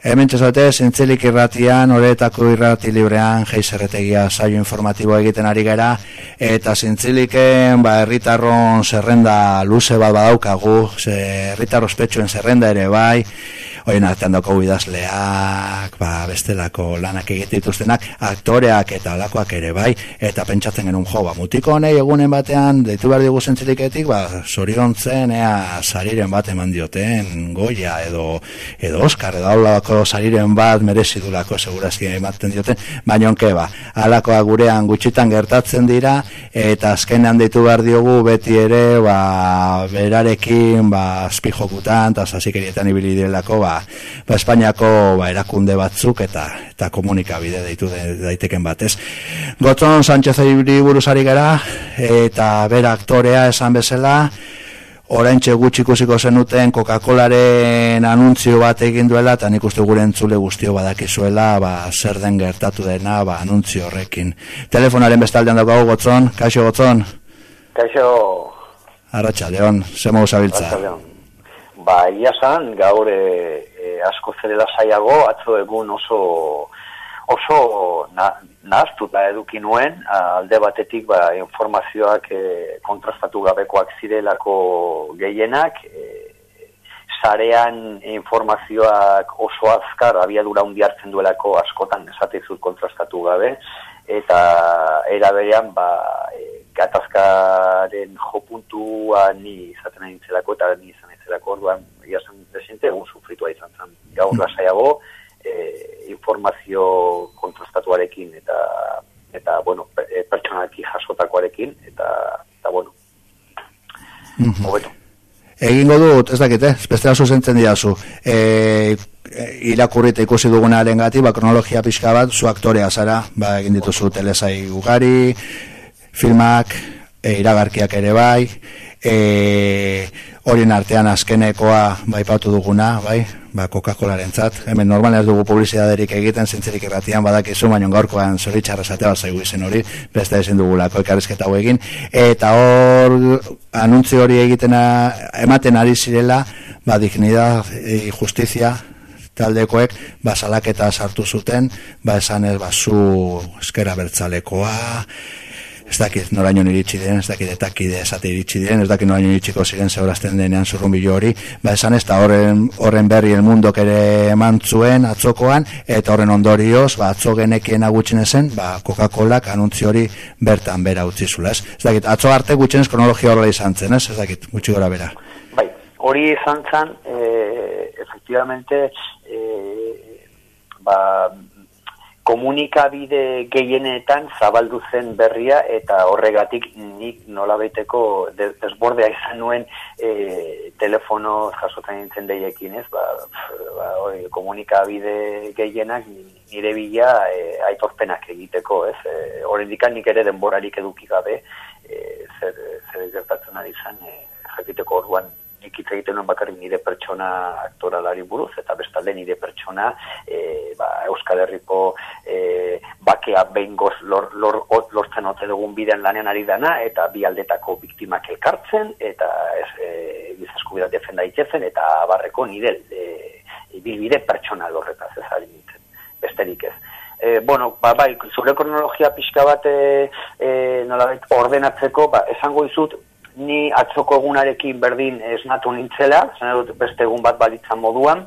Hemen txezote, zintzilik irratian, horretako irrati librean, geizerretegia saio informatibo egiten ari gara, eta zintziliken, ba, herritarron zerrenda luze bat badaukagu, ze herritarro ospetsuen zerrenda ere bai, Oien artean daukagu idazleak, ba, bestelako lanak egitituztenak, aktoreak eta alakoak ere bai, eta pentsatzen genuen jo, ba, mutiko honei egunen batean, deitu behar dugu zentziliketik, ba, zorion zen, ea, sariren bat eman dioten, goia, edo, edo Oscar, edo aulako sariren bat merezidulako segurazki ematen dioten, baina onke, ba, alakoa gurean gutxitan gertatzen dira, eta azkenean deitu behar diogu beti ere, ba, berarekin, ba, azpijokutan, eta zazikerietan ibili direlako, ba, ba, ba Espainiako ba, erakunde batzuk eta eta komunikabide deitu daiteken batez. Gotzon Sánchez Ibri buruzari gara eta bera aktorea esan bezala oraintxe gutxi ikusiko zenuten Coca-Colaren anuntzio bat egin duela eta nik uste gure entzule guztio badakizuela ba, zer den gertatu dena ba, anuntzio horrekin. Telefonaren bestaldean daukagu gotzon, kaixo gotzon? Kaixo... Arratxa, Leon, zemo usabiltza. Arratxa, Ba, ia zan, gaur e, e, asko zerela zaiago, atzo egun oso oso na, nahaztuta eduki nuen, alde batetik ba, informazioak e, kontrastatu gabekoak zirelako gehienak, e, sarean informazioak oso azkar abiadura hundi hartzen duelako askotan esatezut kontrastatu gabe, eta era berean ba, e, gatazkaren jopuntua ni izaten ari nintzelako, eta ni izan zelako orduan iasen desente egun sufritua izan zen. Gaur mm. lasaiago e, informazio kontrastatuarekin eta eta bueno, e, pertsonalki jasotakoarekin eta eta bueno. Mm -hmm. Egingo dut, ez dakit, eh? Bestela zuzentzen diazu. E, irakurrita ikusi dugunaren gati, ba, kronologia pixka bat, zu aktorea zara, ba, egin dituzu telesai ugari, filmak, e, iragarkiak ere bai, e, horien artean azkenekoa bai duguna, bai, ba, Coca-Colaren zat. Hemen normal ez dugu publizidaderik egiten, zentzerik erratian badakizu, baina gaurkoan zoritxarra zatea zaigu izen hori, beste ezin dugulako ekarrizketa egin. Eta hor, anuntzi hori egiten ematen ari zirela, ba, dignidad e, justizia, taldekoek ba salaketa sartu zuten ba esan ez ba zu eskera bertzalekoa ez dakit noraino iritsi den, ez dakit etakide esate iritsi den, ez dakit noraino iritsiko ziren zeurazten denean zurrumbilo hori, ba esan ez da horren, horren berri el mundo ere eman zuen atzokoan, eta horren ondorioz, ba atzo genekien agutxen ezen, ba Coca-Cola anuntzi hori bertan bera utzi zula, ez? Ez dakit, atzo arte gutxenez kronologia horrela izan zen, ez? Ez dakit, gutxi gora bera. Bai, hori izan zen, e, efectivamente, e, ba, komunikabide gehienetan zabaldu zen berria eta horregatik nik nolabaiteko desbordea izan nuen e, telefono jasotan nintzen deiekin ez, ba, ba, oi, komunikabide gehienak nire bila e, aitorpenak egiteko ez, e, horrendikan nik ere denborarik eduki gabe e, zer, zer gertatzen ari zen e, jakiteko orduan nik hitz egiten nuen bakarrik nire pertsona aktoralari buruz, eta bestalde nire pertsona e, ba, Euskal Herriko e, bakea behin goz lor, lor, lortzen ote dugun bidean lanean ari dana, eta bi aldetako biktimak elkartzen, eta ez, e, bizasku defenda itezen, eta barreko nire e, bilbide pertsona lorretaz ez ari nintzen, besterik ez. E, bueno, ba, bai, zure kronologia pixka bat e, e, ordenatzeko, ba, esango izut, ni atzoko egunarekin berdin esnatu nintzela, zen dut beste egun bat balitzan moduan,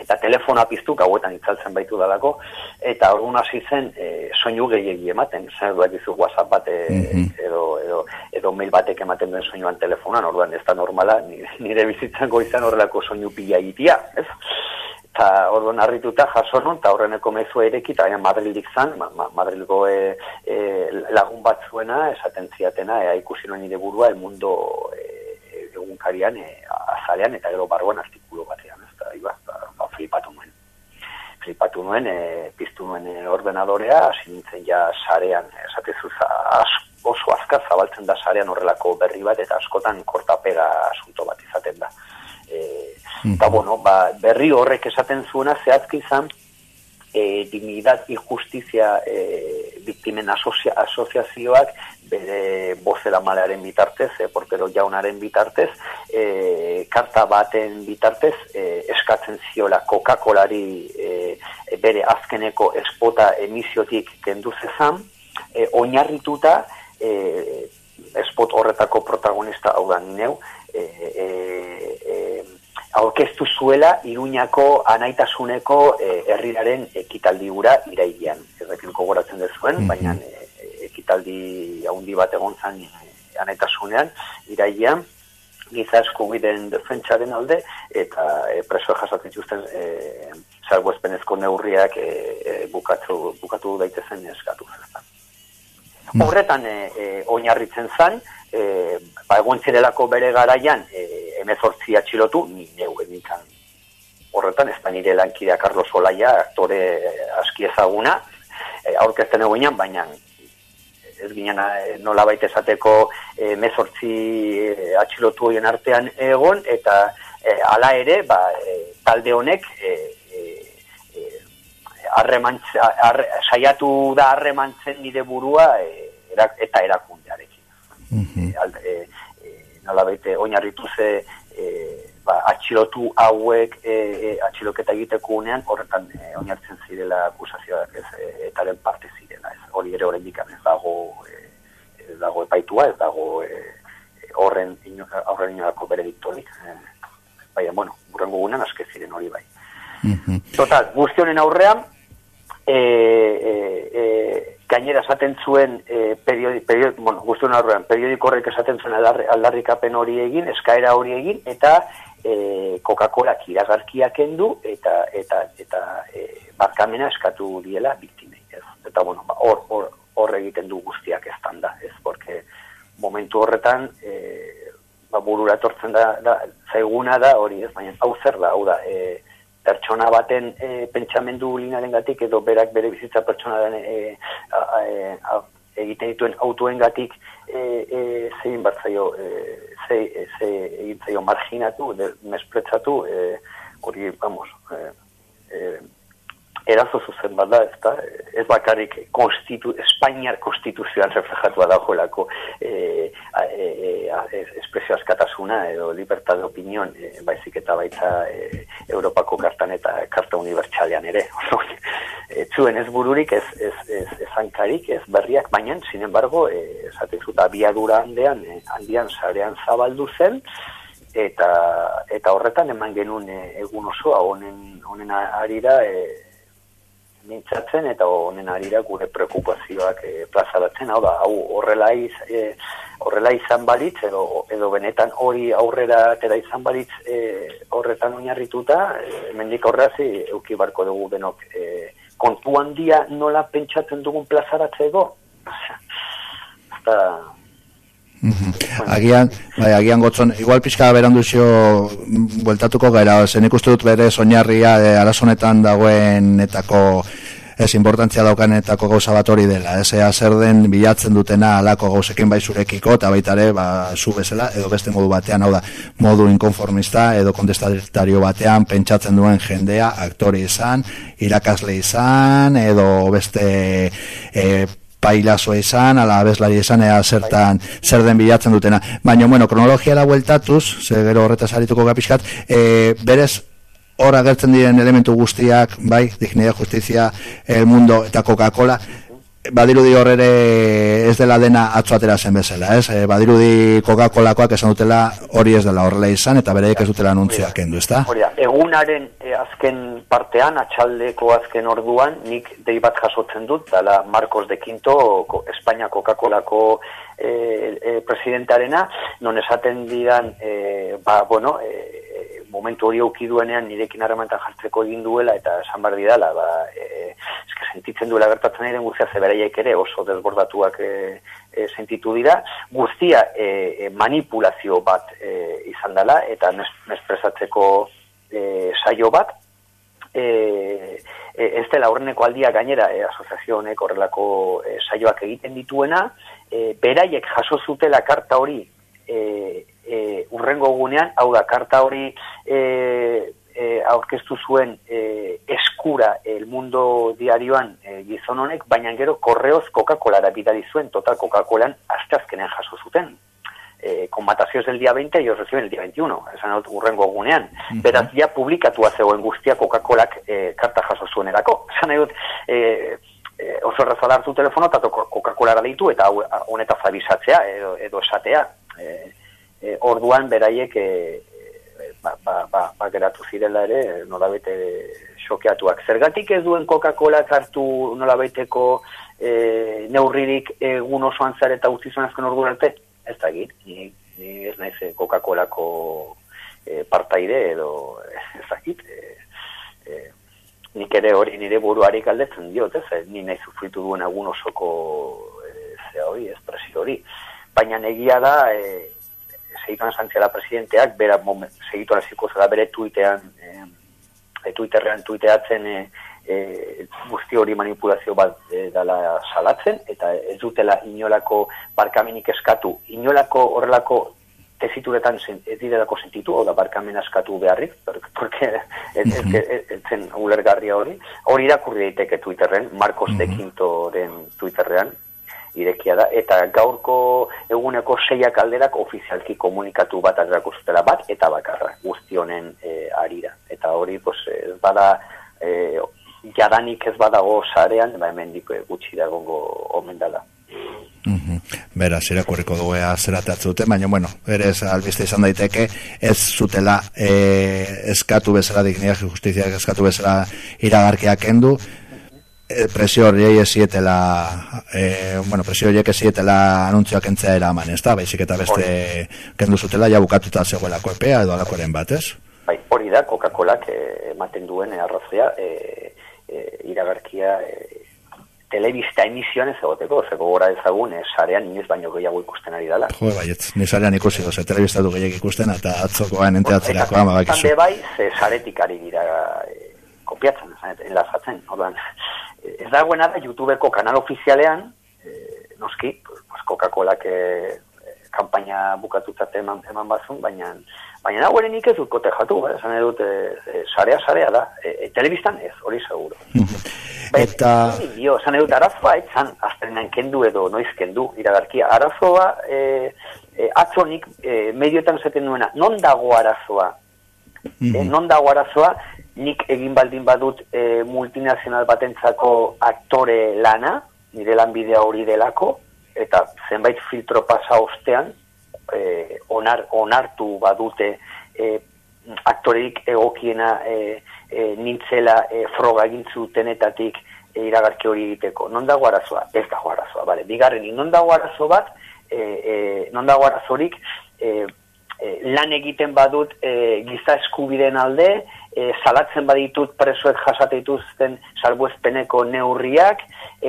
eta telefona piztu, gauetan itzaltzen baitu dalako, eta orduan hasi zen e, soinu gehiagi ematen, zen dut dizu whatsapp bat e, edo, edo, edo mail batek ematen duen soinuan telefonan, orduan ez da normala, nire bizitzen goizan horrelako soinu pila egitea, ez? Eta orduan harrituta jaso nun, eta horreneko mezu ereki, eta Madrildik zan, ma, ma, Madrilgo e, e, lagun bat esaten ziatena, ea ikusi nuen nire burua, el mundo e, egunkarian, e, azalean, eta gero barruan artikulo batean, ez da, iba, ba, flipatu nuen. Flipatu nuen, e, piztu nuen e, ordenadorea, hasi nintzen ja sarean, esatezu oso azkar zabaltzen da sarean horrelako berri bat, eta askotan kortapega asunto da. E, Eta, bueno, ba, berri horrek esaten zuena zehazki izan, e, dignidad y justizia e, biktimen asocia, asoziazioak bere bozela malaren bitartez, e, portero jaunaren bitartez, e, karta baten bitartez, e, eskatzen ziola Coca-Colari e, bere azkeneko espota emisiotik kendu zezan, e, oinarrituta e, espot horretako protagonista hau da neu, e, e, e, aurkeztu zuela Iruñako anaitasuneko eh, herriraren ekitaldi gura irailean. Errekin gogoratzen dezuen, mm -hmm. baina e, ekitaldi handi bat egon zan e, anaitasunean irailean giza eskubideen defentsaren alde eta e, preso jasatzen zuzten e, salbuespenezko neurriak e, e, bukatu, bukatu daitezen eskatu. Horretan e, e, oinarritzen zan, e, ba, egon zirelako bere garaian e, emezortzi atxilotu, ni neu egintzen horretan, ez da nire lankidea Carlos Olaia, aktore aski ezaguna, e, aurkezten egoinan, baina ez ginen e, nola baita esateko emezortzi e, atxilotu horien artean egon, eta e, ala ere, ba, e, talde honek, e, e, saiatu da harremantzen nire burua e, eta erakundearekin. Mm -hmm. e, nola baite oinarritu ze e, ba, atxilotu hauek e, e, atxiloketa egiteko unean horretan e, oinartzen zirela akusazioak ez e, etaren parte zirela ez. Hori ere horren ez dago e, ez dago epaitua ez dago e, horren horren inolako bere diktorik e, baina bueno burrengo gunean aske ziren hori bai. Mm total guztionen aurrean e, e, e, gainera esaten zuen e, periodi, periodi, bueno, guztuen aurrean, periodiko horrek esaten zuen aldarrikapen hori egin, eskaera hori egin, eta e, Coca-Cola kiragarkia kendu, eta eta eta e, barkamena eskatu diela biktimei. Ez? Eta, bueno, ba, hor, hor, hor egiten du guztiak ez da, ez? Porque momentu horretan, e, ba, burura etortzen da, da, zaiguna da, hori ez, baina hau zer da, hau da, e, pertsona baten e, pentsamendu linaren gatik, edo berak bere bizitza pertsona den e, egiten dituen autuen gatik e, e, zein batzaio e, ze, ze egin zaio marginatu, mespretzatu, e, hori, vamos, e, e, erazo zuzen bat da, ez da, ez bakarrik konstitu, Espainiar konstituzioan reflejatua da joelako e, e, e, espresio askatasuna edo libertad de opinión, e, baizik eta baitza e, Europako kartan eta karta unibertsalean ere. e, zuen ez bururik, ez, ez, ez, ez hankarik, ez berriak, baina, sin embargo, e, esatezu da biadura handean, handian sarean zabaldu zen, eta eta horretan eman genuen egun osoa honen honen arira e, mintzatzen eta honen arira gure preokupazioak e, plazaratzen, hau da, hau horrela, iz, e, horrela izan balitz, edo, edo benetan hori aurrera atera izan balitz e, horretan oinarrituta, e, mendik horreazi euki barko dugu denok e, kontu handia nola pentsatzen dugun plazaratzeko, eta Agian, bai, agian gotzon, igual pixka berandu zio bueltatuko gara, zen ikustu dut bere soñarria e, arazonetan dagoen etako ez importantzia daukanetako gauza bat hori dela, ez ea zer den bilatzen dutena alako gauzekin bai zurekiko, eta baita ere, ba, zu bezala, edo beste modu batean, hau da, modu inkonformista, edo kontestatario batean, pentsatzen duen jendea, aktori izan, irakasle izan, edo beste e, pailazoa izan, ala abeslari izan, ea zertan, zer den bilatzen dutena. Baina, bueno, kronologia da bueltatuz, ze gero horretaz harituko gapiskat, e, berez, hor agertzen diren elementu guztiak, bai, dignidad, justizia, el mundo eta Coca-Cola, badirudi hor ere ez dela dena atzo atera zen bezala, ez? E, badirudi Coca-Colakoak esan dutela hori ez dela horrela izan, eta bereik ez dutela anuntziak kendu, ezta? egunaren e, azken partean, atxaldeko azken orduan, nik dei bat jasotzen dut, dala Marcos de Quinto, Espainia Coca-Colako e, e, presidentarena, non esaten didan, e, ba, bueno, e, momentu hori auki duenean nirekin harremantan jartzeko egin duela eta esan bar didala, ba, e, eske sentitzen duela gertatzen ari den guztia zeberaiek ere oso desbordatuak e, e, sentitu dira, guztia e, e, manipulazio bat e, izan dela eta mespresatzeko e, saio bat, e, e, ez dela horreneko aldia gainera e, asoziazio honek horrelako e, saioak egiten dituena, e, beraiek jaso zutela karta hori e, e, urrengo gunean, hau da, karta hori e, e, aurkeztu zuen e, eskura El Mundo diarioan e, gizon honek, baina gero korreoz Coca-Colara bidali zuen, total Coca-Colan azkazkenean jaso zuten. E, con matazios del día 20, ellos reciben el día 21, esan dut urrengo gunean. Uh -huh. Beraz, ja publikatua zegoen guztia Coca-Colak e, karta jaso zuen erako. Esan dut, e, e, oso errazala hartu telefono, eta Coca-Colara ditu, eta honetaz abisatzea, edo, edo esatea. E, e, orduan, beraiek, e, ba, ba, ba, ba geratu zirela ere, nolabete xokeatuak. Zergatik ez duen Coca-Cola hartu nolabaiteko e, neurririk egun osoan zare eta utzi azken ordu arte? Ez da ni ez naiz eh, Coca-Colako e, partaide edo ez da git. E, e, nik ere hori nire buruari galdetzen diot, ez, ni nahi sufritu duen egun osoko e, ze hori, espresio hori. Baina negia da, e, segituan zantziala presidenteak, bera segituan ziko zela bere tuitean, e, Twitterrean tuiteatzen e, e, guzti hori manipulazio bat e, dala salatzen, eta ez dutela inolako barkamenik eskatu, inolako horrelako tezituretan ez direlako sentitu, o da barkamen askatu beharrik, porque ez, ez, ez, ez zen ulergarria hori. Hori irakurri daiteke Twitterren, Marcos de Quintoren Twitterrean, irekia da, eta gaurko eguneko seiak alderak ofizialki komunikatu bat zutela bat, eta bakarra guztionen e, arira. Eta hori, pues, ez bada, e, jadanik ez badago sarean, ba, hemen diko gutxi dago omen dala. Mm -hmm. Bera, zirakurriko duea zeratatzu baina, bueno, berez albiste izan daiteke, ez zutela e, eskatu bezala, digniak justizia eskatu bezala iragarkiak endu, Eh, presio hori esietela eh, bueno, presio horiek esietela anuntzioak entzea eraman, ez da? Baizik eta beste kendu zutela ja bukatuta zegoelako epea edo alakoren bat, ez? Bai, hori da, Coca-Cola ematen duen arrazia e, e, iragarkia e, telebista emisioan ez egoteko, zeko gora ezagun, e, sarean inoiz baino gehiago ikusten ari dela. Jo, bai, ez, ni sarean ikusi doze, telebista du gehiago ikusten, eta atzokoan enteatzerako ama bakizu. Eta bai, ze saretik ari dira e, kopiatzen, enlazatzen, orduan, ez dagoena da YouTubeko kanal ofizialean, eh, noski, pues Coca-Cola que eh, kampaina bukatutzat eman, eman bazun, baina baina nik ez dut kote jatu, eh? esan edut, eh, sarea, sarea da, e, e, telebistan ez, hori seguro. Eta... Dio, esan edut, arazoa, etzan, azterenan kendu edo noiz kendu, iragarkia, arazoa, e, e, atzonik, e, medioetan zaten nuena, non dago arazoa? e, non dago arazoa, nik egin baldin badut e, multinazional batentzako aktore lana, nire lan bidea hori delako, eta zenbait filtro pasa ostean, e, onar, onartu badute e, aktoreik egokiena e, e, nintzela e, froga egintzu tenetatik e, iragarki hori egiteko. Non dago arazoa? Ez dago arazoa, bale. Bigarren, non dago arazo bat, e, e, non dago arazorik, e, lan egiten badut e, giza eskubideen alde, e, salatzen baditut presoek jasate dituzten salbuezpeneko neurriak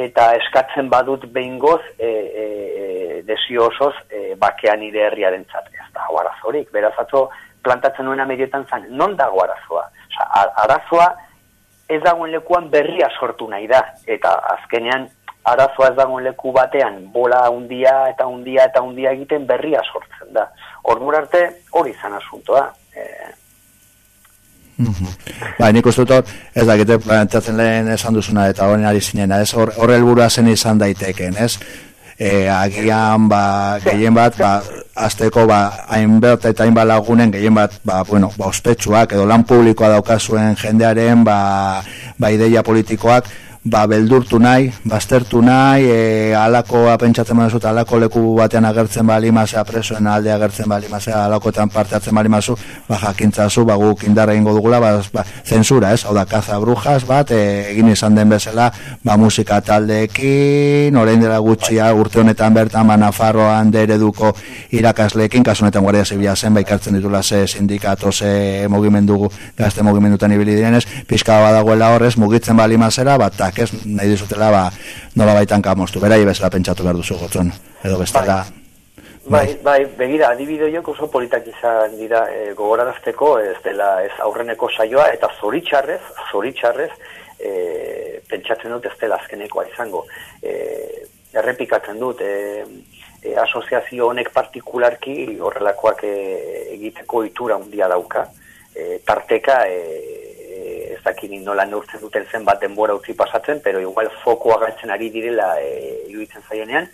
eta eskatzen badut behingoz e, e, e desio osoz e, bakean ide herriaren Ez da, arazorik, beraz atzo plantatzen nuena medietan zan, non dago arazoa? Osa, arazoa ez dagoen lekuan berria sortu nahi da, eta azkenean arazoa ez dagoen leku batean bola undia eta undia eta undia egiten berria sortzen da. Hor arte hori izan asuntoa. E, Ba, nik uste dut, ez da, gite planteatzen lehen esan duzuna eta horren ari zinena, ez horre helburua zen izan daiteken, ez? E, agian, ba, gehien bat, ba, azteko, ba, hainbert eta hainbat lagunen, gehien bat, ba, bueno, ba, ospetsuak, edo lan publikoa daukazuen jendearen, ba, ba, ideia politikoak, ba, beldurtu nahi, baztertu nahi, e, alako apentsatzen mazu, alako leku batean agertzen bali mazea, presoen alde agertzen bali mazea, alakoetan parte hartzen bali mazu, ba, jakintzazu, ba, guk indarra ingo dugula, ba, ba, zensura, ez, hau da, kaza brujas, bat, e, egin izan den bezala, ba, musika taldeekin, orain dela gutxia, urte honetan bertan, ba, Nafarroan dereduko irakasleekin, kasu honetan guardia zibia zen, ba, ikartzen ditula ze sindikato, ze mugimendu, gazte mugimendutan ibili direnez, pizka badagoela horrez, mugitzen bali mazera, bat, ez nahi dizutela ba, nola baitan kamostu, berai bezala pentsatu behar duzu gotzen, edo bestela bai. bai, bai, begira, adibideo jok oso politak izan dira e, gogorarazteko, ez dela ez aurreneko saioa, eta zoritxarrez, zoritxarrez, e, pentsatzen dut ez dela azkenekoa izango. E, errepikatzen dut, e, e, asoziazio honek partikularki horrelakoak e, egiteko itura handia dauka, e, tarteka e, ez dakini nola neurtzen duten zen bat denbora utzi pasatzen, pero igual fokoa galtzen ari direla e, iruditzen zaionean,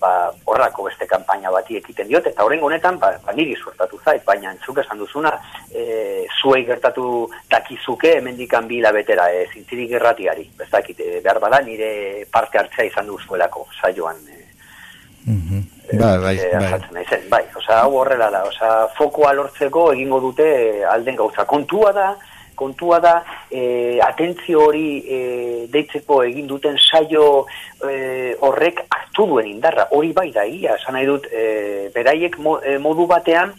ba, horrako beste kanpaina bati ekiten diot, eta horrengo honetan, ba, ba niri suertatu zait, baina entzuk esan duzuna, e, zuei gertatu dakizuke emendikan bila betera, e, zintzirik erratiari, bezakit, e, behar bada nire parte hartzea izan duzuelako, saioan, e, mm Bai, bai, e, bai. bai, oza, hau horrela da, oza, fokoa lortzeko egingo dute alden gauza. Kontua da, kontua da, e, atentzio hori e, deitzeko egin duten saio e, horrek hartu duen indarra. Hori bai da, ia, esan nahi dut, e, beraiek modu batean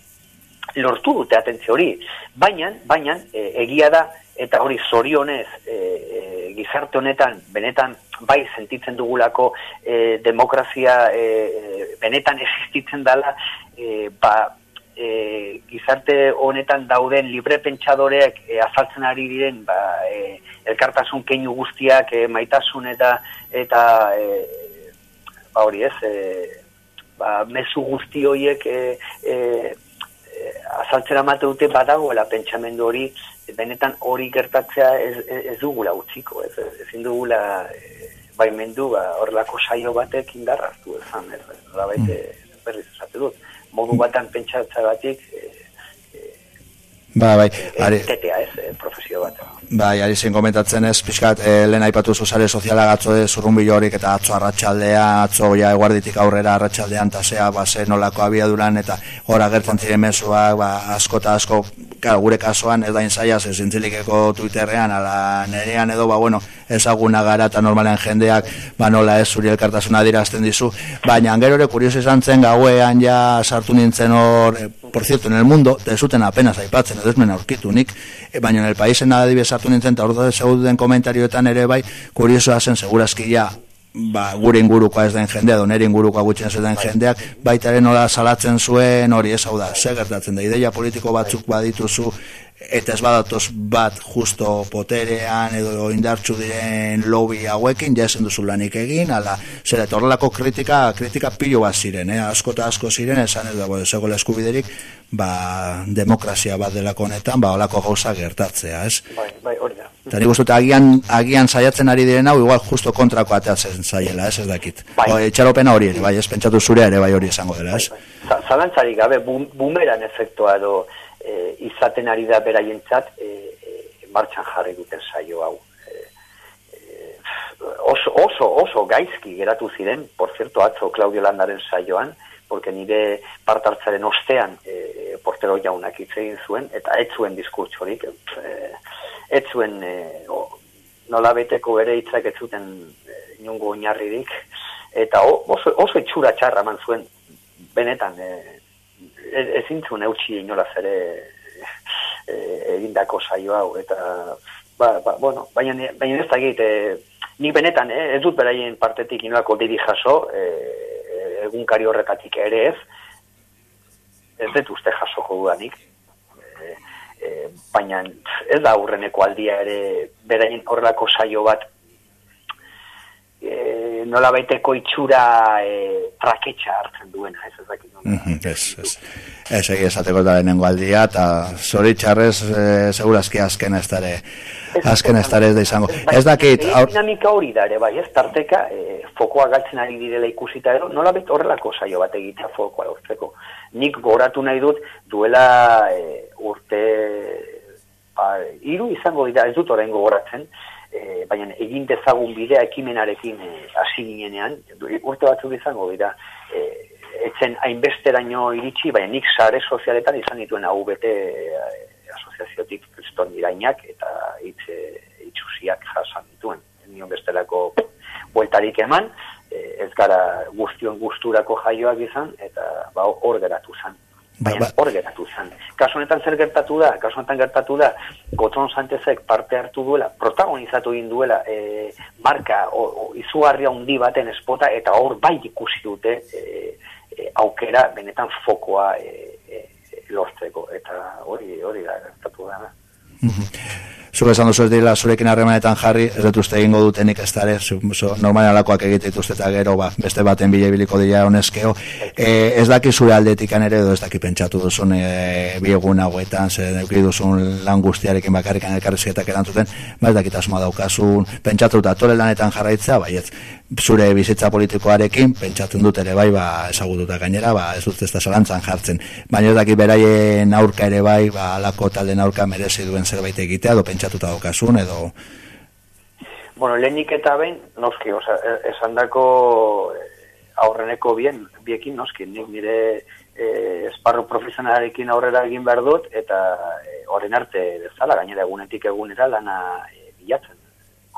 lortu dute atentzio hori. Baina, baina, egia da, eta hori zorionez e, e, gizarte honetan benetan bai sentitzen dugulako e, demokrazia e, e, benetan existitzen dela e, ba, e, gizarte honetan dauden libre pentsadoreak e, azaltzen ari diren ba, e, elkartasun keinu guztiak e, maitasun eta eta e, ba hori ez e, ba, mezu guzti horiek e, e, e azaltzera mate dute badagoela pentsamendu hori benetan hori gertatzea ez, ez dugula utziko, ez, ezin dugula e, baimendu ba, horrelako saio batek indarra hartu ezan, ez, mm. berriz esate dut, modu batan pentsatza batik, e, Ba, bai, ari... Tetea, ez, eh, profesio bat. Bai, ari zen komentatzen ez, pixkat, e, lehen aipatu zuzare soziala gatzo de horik eta atzo arratsaldea, atzo ja eguarditik aurrera arratsaldean tasea, ba, ze nolako abiaduran, eta hor gertzen ziren mezuak, ba, asko eta asko, kar, gure kasuan, ez da inzaia, ze zintzilikeko Twitterrean, ala nerean edo, ba, bueno, ezaguna gara eta normalean jendeak, ba, nola ez zuri elkartasuna dirazten dizu, baina, gero ere, kurios izan zen, gauean ja sartu nintzen hor, e, por cierto, en el mundo, te zuten apenas aipatzen, ez men aurkitu nik, e, baina en el paisen adibidez sartu nintzen, eta ordo zeuden komentarioetan ere bai, kuriosoa zen, segurazki ja, ba, gure ingurukoa ez den jendea, edo nire ingurukoa gutxen ez den bai. jendeak, baitaren nola salatzen zuen, hori ez hau da, segertatzen da, ideia politiko batzuk badituzu, eta ez badatoz bat justo poterean edo indartzu diren lobby hauekin, ja esen duzu lanik egin, ala, zer, eta horrelako kritika, kritika pilo bat ziren, eh? asko eta asko ziren, esan ez dago, zegoela eskubiderik, ba, demokrazia bat delako honetan, ba, olako gauza gertatzea, ez? Bai, bai, hori da. Eta nik agian, agian saiatzen ari diren hau, igual justo kontrako ateatzen zaiela, ez ez dakit. Bai. O, etxaropena hori ere, bai, ez pentsatu zurea ere, bai hori esango dela, ez? Bai, bai. Zalantzarik gabe, bumeran efektua edo, e, izaten ari da beraientzat e, e, martxan jarri duten saio hau. E, e, oso, oso, oso gaizki geratu ziren, por cierto, atzo Claudio Landaren saioan, porque nire partartzaren ostean e, portero jaunak hitz egin zuen, eta ez zuen diskurtsorik, e, ez zuen e, nola beteko ere hitzak ez zuten e, inungo oinarririk, eta oso, oso itxura txarra man zuen, benetan, e, ezin zuen eutxi inolaz ere e, egindako saio hau, eta, ba, ba, bueno, baina, baina ez da egite, nik benetan, eh, ez dut beraien partetik inolako diri jaso, e, egunkari horretatik ere ez, ez dut uste jasoko dudanik, e, e, baina ez da aurreneko aldia ere beraien horrelako saio bat e, nola baiteko itxura e, traketxa hartzen duena, ez ez dakit. Mm -hmm, ez, ez. Ez, egi esateko da lehenengo aldia, eta zoritxarrez, e, segurazki azken ez dara, azken ez dara ez da izango. Ez dakit... Aur... dinamika hori da ere, bai, ez tarteka, e, fokoa galtzen ari direla ikusita edo, nola bet horrelako saio bat egitea fokoa lortzeko. Nik goratu nahi dut, duela e, urte... Ba, iru izango dira, ez dut orain gogoratzen, e, baina egin dezagun bidea ekimenarekin e, hasi ginenean, urte batzuk izango dira, e, etzen hainbesteraino iritsi, baina nik sare sozialetan izan dituen hau bete e, asoziaziotik kriston irainak eta hitz e, itxusiak jasan dituen. Nion bestelako bueltarik eman, e, ez gara guztion gusturako jaioak izan, eta ba, hor geratu zan. Ba, baina ba. hor geratu zen. Kasu honetan zer gertatu da, kasu honetan gertatu da, Gotron Santezek parte hartu duela, protagonizatu egin duela, e, marka, o, o, izugarria undi baten espota, eta hor bai ikusi dute e, e, aukera benetan fokoa e, e, lortzeko, eta hori hori da gertatu da. Zuke esan duzu ez dira zurekin harremanetan jarri, ez dut uste egingo dutenik ez dara, normal alakoak egite dituzte eta gero ba, beste baten bile biliko dira honezkeo. E, ez daki zure aldetik ere edo ez daki pentsatu duzun e, biegun hauetan, ze neuki duzun lan guztiarekin bakarrikan elkarrizketak erantzuten, ba ez dakit asmoa daukazun, pentsatu eta tole lanetan jarraitzea, bai ez, zure bizitza politikoarekin, pentsatzen dut ere bai, ba, ezagututa gainera, ba, ez dut ez da zalantzan jartzen. Baina ez daki beraien aurka ere bai, ba, alako talde aurka merezi duen zerbait egitea, edo pentsatuta daukasun, edo... Bueno, lehenik eta behin, noski, oza, e, esan dako e, aurreneko bien, biekin noski, nik nire e, esparru profesionalarekin aurrera egin behar dut, eta e, horren arte dezala, gainera egunetik egunera lana e, bilatzen.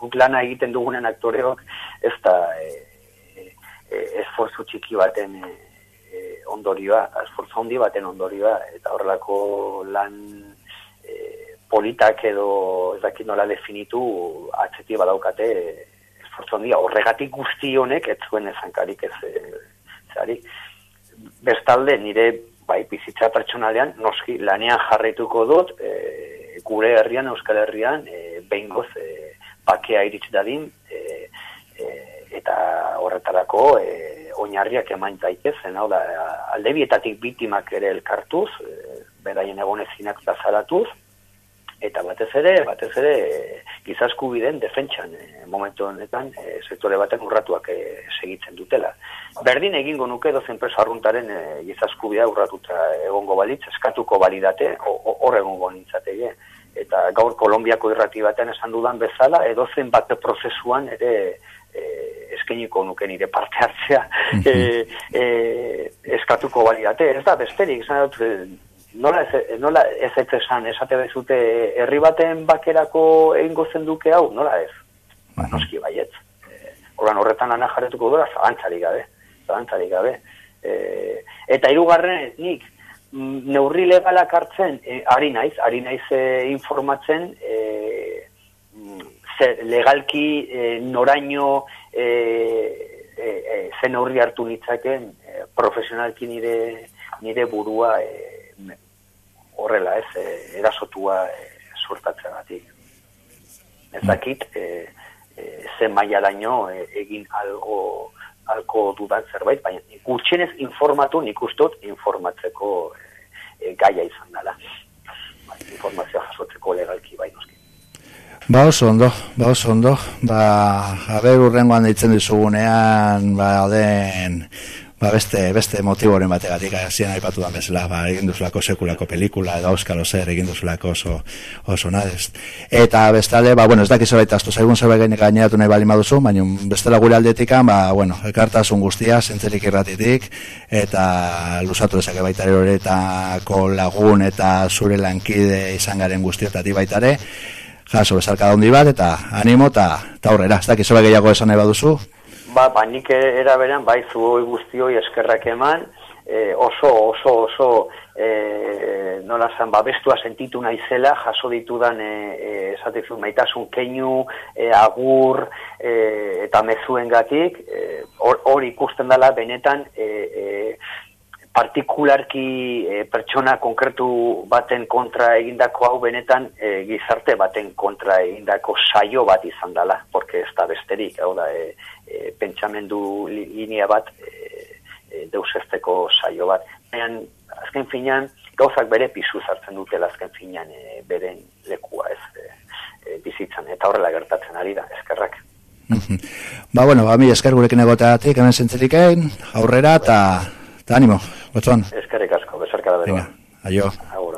Guk lana egiten dugunen aktoreok, ez da e, e, e esforzu txiki baten e, e, ondorioa, esforzu handi baten ondorioa, eta horrelako lan politak edo ez dakit nola definitu atzetik badaukate esfortzu handia. Horregatik guzti honek ez zuen ezankarik ez zari bestalde nire bai bizitza pertsonalean noski lanean jarraituko dut e, gure herrian Euskal Herrian e, behingoz e, bakea iritsi dadin e, e, eta horretarako e, oinarriak eman daitezen hau da aldebietatik bitimak ere elkartuz e, beraien egonezinak da zaratuz eta batez ere, batez ere, gizasku biden defentsan e, momentu honetan e, sektore baten urratuak e, segitzen dutela. Berdin egingo nuke dozen preso arruntaren e, gizasku bida urratuta egongo balitz, eskatuko balidate, hor egongo nintzatege. Eta gaur Kolombiako irrati baten esan dudan bezala, edozen bate prozesuan ere e, eskeniko nuke nire parte hartzea e, e, eskatuko balidate. Ez da, besterik, esan dut, nola ez, nola ez ez esan, esate bezute herri baten bakerako egingo zenduke hau, nola ez? Ba, noski baietz. E, horretan ana jarretuko dura, zabantzari gabe. Zabantzari gabe. E, eta hirugarren nik, neurri legalak hartzen, e, ari naiz, ari naiz e, informatzen, e, ze, legalki e, noraino e, e, e, ze neurri hartu nitzaken, e, profesionalki nire, nire burua e, horrela ez, e, erasotua e, suertatzen batik. Ez dakit, e, e, ze maia daño e, egin algo, algo dudan zerbait, baina gutxenez informatu nik ustot informatzeko e, gaia izan dela. Ba, informazioa jasotzeko legalki bai noski. Ba oso ondo, ba oso ondo, ba, haber urrengoan ditzen dizugunean, ba, den, ba, beste, beste motiboren bategatik, hasien aipatu da bezala, ba, egin duzulako sekulako pelikula, edo euskalo zer, egin duzulako oso, oso nadez. Eta bestale, ba, bueno, ez dakiz zerbait astu, zaigun zerbait gaineratu nahi bali maduzu, baina bestela gure aldetikan, ba, bueno, ekartasun guztia, zentzerik irratitik, eta lusatu ezak baitare horretako lagun eta zure lankide izan garen guztiotatik baitare, jaso bezalka daundi bat, eta animo, eta aurrera, ez dakiz zerbait gehiago esan nahi baduzu, Ba, ba nik era beran, bai, zuhoi guztioi eskerrak eman, e, oso, oso, oso, e, nola zan, ba, bestua sentitu naizela, jaso ditudan, e, e, esatezu, maitasun keinu, e, agur, e, eta mezuen gatik, e, hor ikusten dela, benetan, e, e, partikularki e, pertsona konkretu baten kontra egindako hau benetan e, gizarte baten kontra egindako saio bat izan dela, porque ez da besterik, hau da, e, e, pentsamendu linea bat e, e, deusesteko saio bat. Baina, azken finean, gauzak bere pisu zartzen dutela azken finean e, beren lekua ez e, e, bizitzan, eta horrela gertatzen ari da, eskerrak. ba, bueno, ba, mi esker gurekin egoteatik, hemen zentzerikein, aurrera, eta Ánimo, guachón. Es que ricasco, besar cada vez. Venga, adiós. adiós.